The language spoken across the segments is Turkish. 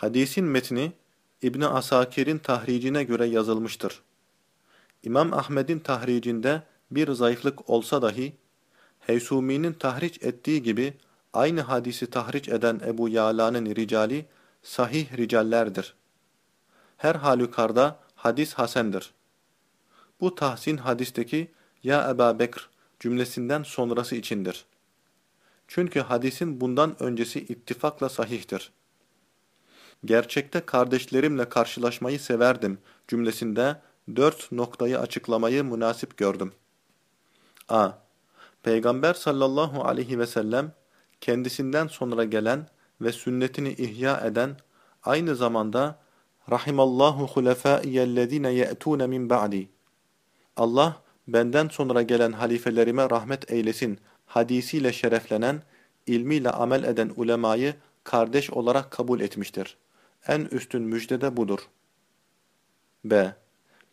Hadisin metni İbni Asakir'in tahricine göre yazılmıştır. İmam Ahmed'in tahricinde bir zayıflık olsa dahi, Heysumi'nin tahriç ettiği gibi aynı hadisi tahriç eden Ebu Yala'nın ricali sahih ricallerdir. Her halükarda hadis hasendir. Bu tahsin hadisteki ya Eba Bekr cümlesinden sonrası içindir. Çünkü hadisin bundan öncesi ittifakla sahihtir. Gerçekte kardeşlerimle karşılaşmayı severdim cümlesinde dört noktayı açıklamayı münasip gördüm. a. Peygamber sallallahu aleyhi ve sellem kendisinden sonra gelen ve sünnetini ihya eden aynı zamanda rahimallahu hulefâiyellezîne ye'tûne min ba'di Allah benden sonra gelen halifelerime rahmet eylesin hadisiyle şereflenen, ilmiyle amel eden ulemayı kardeş olarak kabul etmiştir. En üstün müjde de budur. B.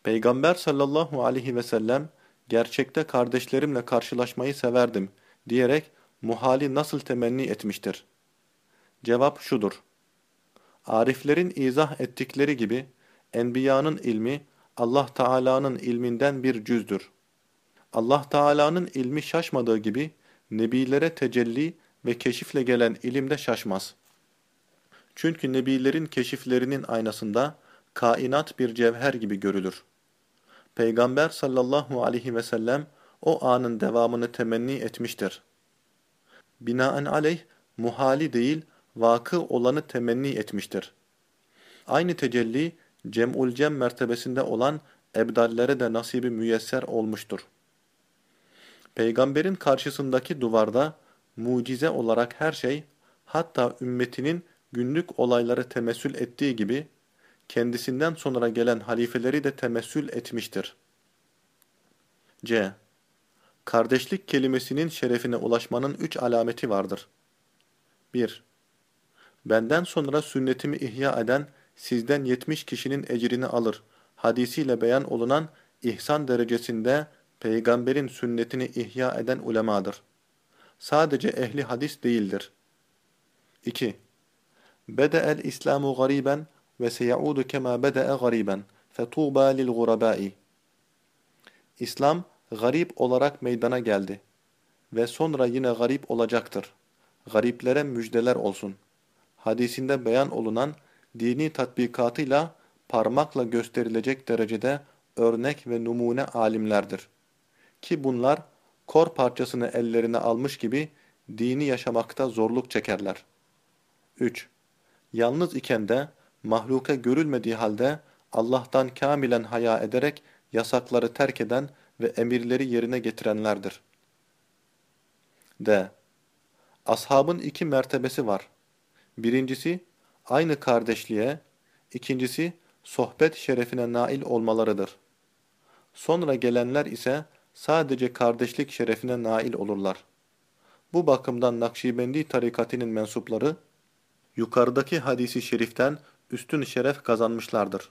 Peygamber sallallahu aleyhi ve sellem gerçekte kardeşlerimle karşılaşmayı severdim diyerek muhali nasıl temenni etmiştir? Cevap şudur. Ariflerin izah ettikleri gibi enbiyanın ilmi Allah Teala'nın ilminden bir cüzdür. Allah Teala'nın ilmi şaşmadığı gibi nebilere tecelli ve keşifle gelen ilimde şaşmaz. Çünkü nebilerin keşiflerinin aynasında kainat bir cevher gibi görülür. Peygamber sallallahu aleyhi ve sellem o anın devamını temenni etmiştir. Binaen aleyh muhali değil vakı olanı temenni etmiştir. Aynı tecelli cem'ul cem mertebesinde olan ebdallere de nasibi müyesser olmuştur. Peygamberin karşısındaki duvarda mucize olarak her şey, hatta ümmetinin günlük olayları temessül ettiği gibi, kendisinden sonra gelen halifeleri de temessül etmiştir. C. Kardeşlik kelimesinin şerefine ulaşmanın üç alameti vardır. 1. Benden sonra sünnetimi ihya eden sizden yetmiş kişinin ecrini alır. Hadisiyle beyan olunan ihsan derecesinde peygamberin sünnetini ihya eden ulemadır. Sadece ehli hadis değildir. 2. Gariben ve seyaudu kema bede'e gariben fetuba lil gurabai. İslam garip olarak meydana geldi ve sonra yine garip olacaktır. Gariplere müjdeler olsun. Hadisinde beyan olunan dini tatbikatıyla parmakla gösterilecek derecede örnek ve numune alimlerdir. Ki bunlar kor parçasını ellerine almış gibi dini yaşamakta zorluk çekerler. 3. Yalnız iken de mahluka görülmediği halde Allah'tan kamilen haya ederek yasakları terk eden ve emirleri yerine getirenlerdir. D. Ashabın iki mertebesi var. Birincisi, aynı kardeşliğe, ikincisi, sohbet şerefine nail olmalarıdır. Sonra gelenler ise sadece kardeşlik şerefine nail olurlar. Bu bakımdan Nakşibendi tarikatinin mensupları, yukarıdaki hadisi şeriften üstün şeref kazanmışlardır.